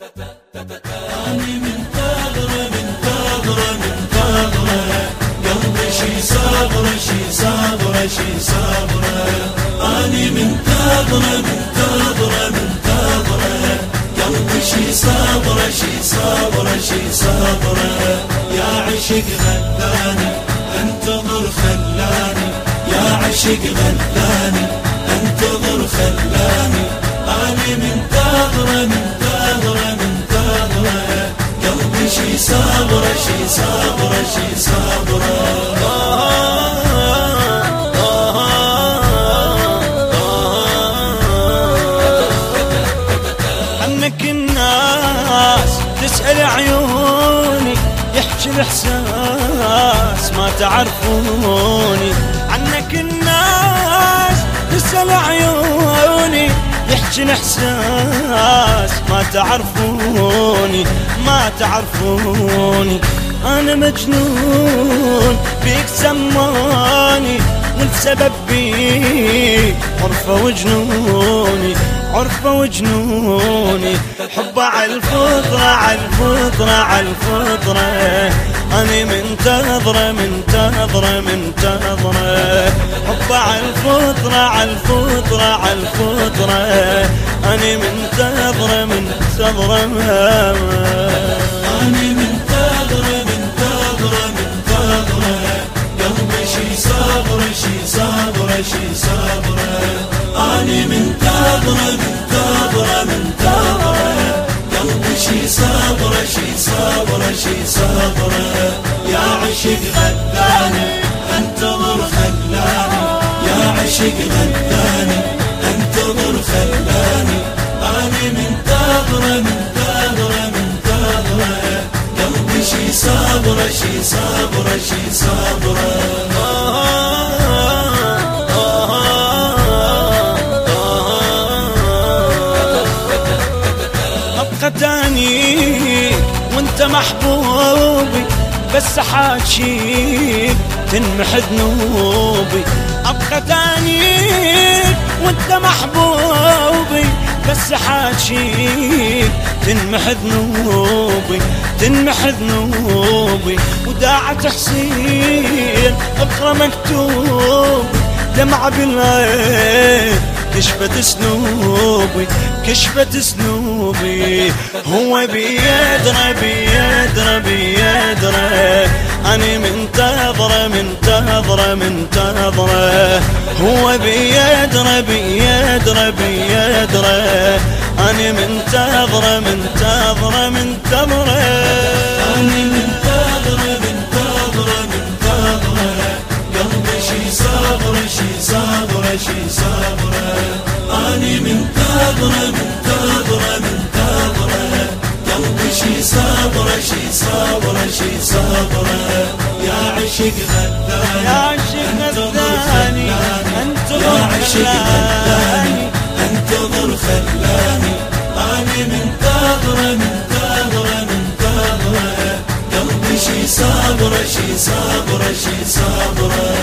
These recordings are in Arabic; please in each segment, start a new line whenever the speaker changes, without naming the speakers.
أني منتظرة منتظرة منتظرة قلبي شي صبرة شي صبرة شي صبرة أني منتظرة منتظرة منتظرة قلبي شي صبرة شي صبرة شي صبرة يا عشق غلاني انتظر خلاني يا عشق غلاني انتظر خلاني أني منتظرة منتظرة منتظرة قلبي شي صبرة شي صبرة شي صبرة
عنك تسأل عيوني يحكي الإحساس ما تعرفوني. عنك الناس تسأل عيوني يحكي الإحساس ما تعرفوني ما تعرفوني. أنا مجنون بيك سماني والسبب بيك عرفة وجنوني عرفة وجنوني. حب على الفطرة على الفطرة على الفطرة. أنا منتظرة منتظرة منتظرة حب على الفطرة على الفطرة على الفطرة. أنا منتظرة منتظرة
أني منتظرة منتظرة منتظرة قلبي شي صبرة شي صبرة شي صبرة أني منتظرة منتظرة منتظرة قلبي شي صبرة شي صبرة شي صبرة يا عشق غداني انتظر خلاني يا عشق غداني انتظر خلاني أني منتظرة منتظرة منتظرة قلبي شي صبرة شي صبرة شي صبرة
تاني وانت محبوبي بس حاجيك تنمح ذنوبي. تاني وانت محبوبي بس حاجيك تنمح ذنوبي تنمح ذنوبي. وداعة حسين اقرا مكتوب دمعة بالعين كشفت سنوبي كشفت سنوبي هو بيدرى بيدرى بيدرى. أنا منتظرة منتظرة منتظرة. هو بيدرى بيدرى بيدرى. أنا منتظرة منتظرة منتظرة
أني منتظرة. شي صبرة شي صبرة يا عشق غداني
يا عشق غداني
أنتظر
خلاني.
أنتظر خلاني. أني منتظرة منتظرة منتظرة قلبي شي صبرة شي صبرة شي صبرة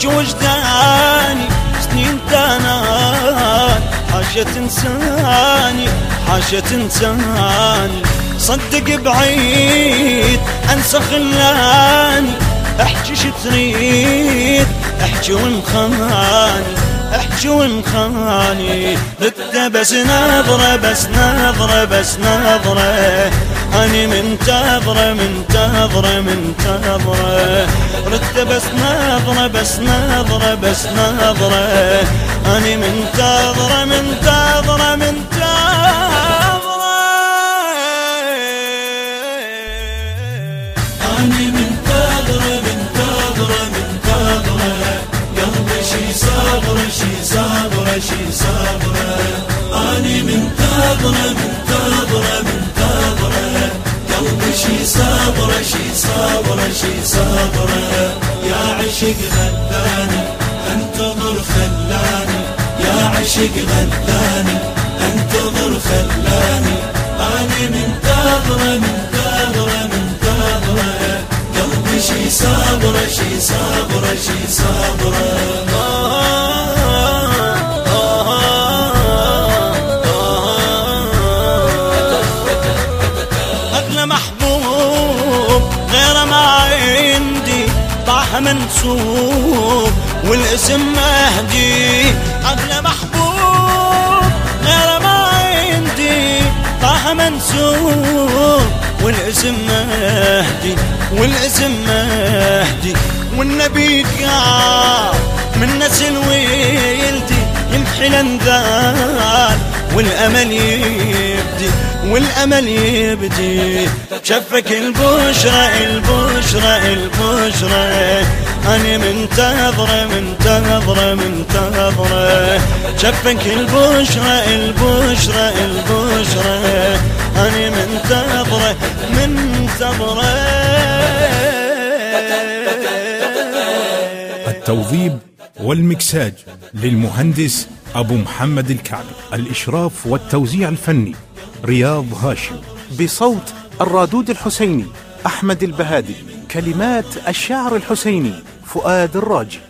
يحكي وجداني سنين تاناك حاشا تنساني حاشا تنساني. صدق بعيد أنسى خلاني احكي شو تريد احكي ومخاني احكي ومخاني رد بس نظرة بس نظرة بس نظرة. أني منتظرة منتظرة منتظرة. رد بس نظرة بس نظرة بس نظرة. أني منتظرة منتظرة منتظرة.
أني منتظرة منتظرة منتظرة. قلبي شي صبرة شي صبرة شي صبرة أني منتظرة منتظرة شي صبرة يا عشق غداني انتظر خلاني يا عشق غلاني انتظر خلاني اني منتظره منتظره منتظره قلبي شي صابرة شي صابرة شي
أغلى محبوب. عندي طاح منسوب والاسم مهدي أغلى محبوب غير ما عندي طاح منسوب والاسم مهدي والاسم مهدي. والنبي قال من نسل ويلتي يمحي الانذار والأمل يبدي والأمل يبدي. شفك البشرى البشرى البشرى. أنا منتظرة منتظرة منتظرة. شفك البشرى البشرى البشرى. أنا منتظرة منتظرة.
التوظيب والمكساج للمهندس أبو محمد الكعبي. الإشراف والتوزيع الفني رياض هاشم. بصوت الرادود الحسيني أحمد البهادي. كلمات الشاعر الحسيني فؤاد الراجي.